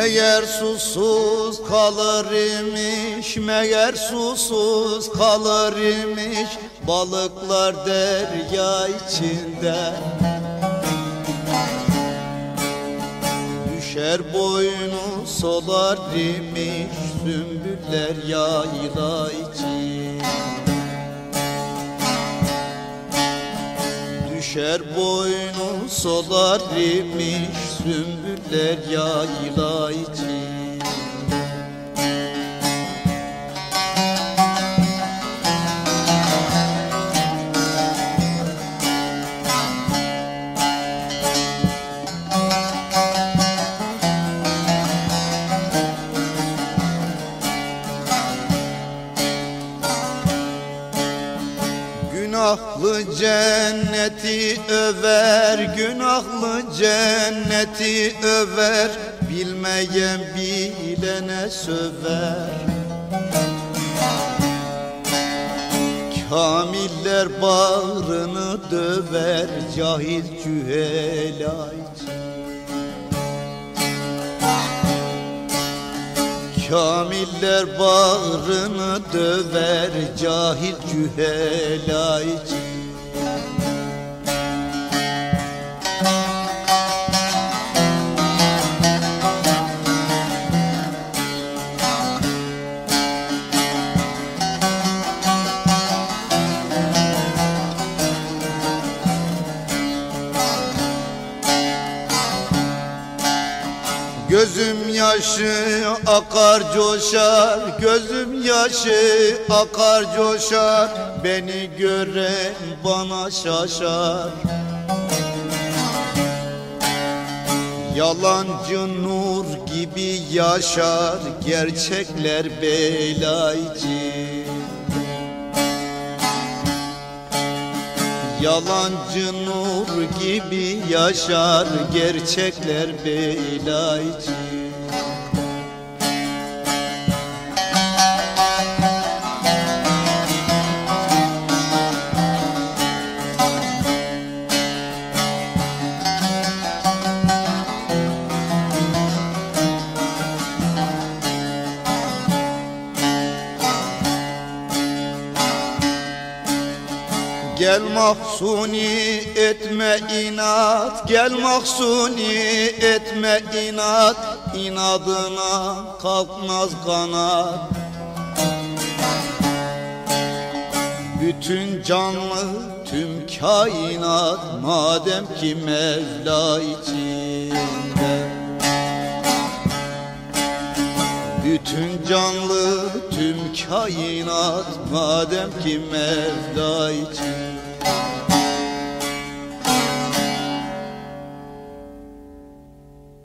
Meğer susuz kalır imiş, meğer susuz kalır imiş Balıklar derya içinde. Düşer boynu solar imiş Sümbüller yayla için Düşer boynu solar imiş Sümbüller yayla için Günahlı cenneti över, günahlı cenneti över. Bilmeyen bilene söver. Kamiller bağrını döver cahil cühela Kamiller bağrını döver cahil cühela Gözüm yaşı akar coşar Gözüm yaşı akar coşar. Beni gören bana şaşar. Yalancı nur gibi yaşar Gerçekler bela Yalancı nur gibi yaşar gerçekler bela için Gel mahsuni etme inat Gel mahsuni etme inat. İnadına kalkmaz kanat. Bütün canlı tüm kainat Madem ki Mevla içinde bütün canlı tüm kainat Madem ki Mevla için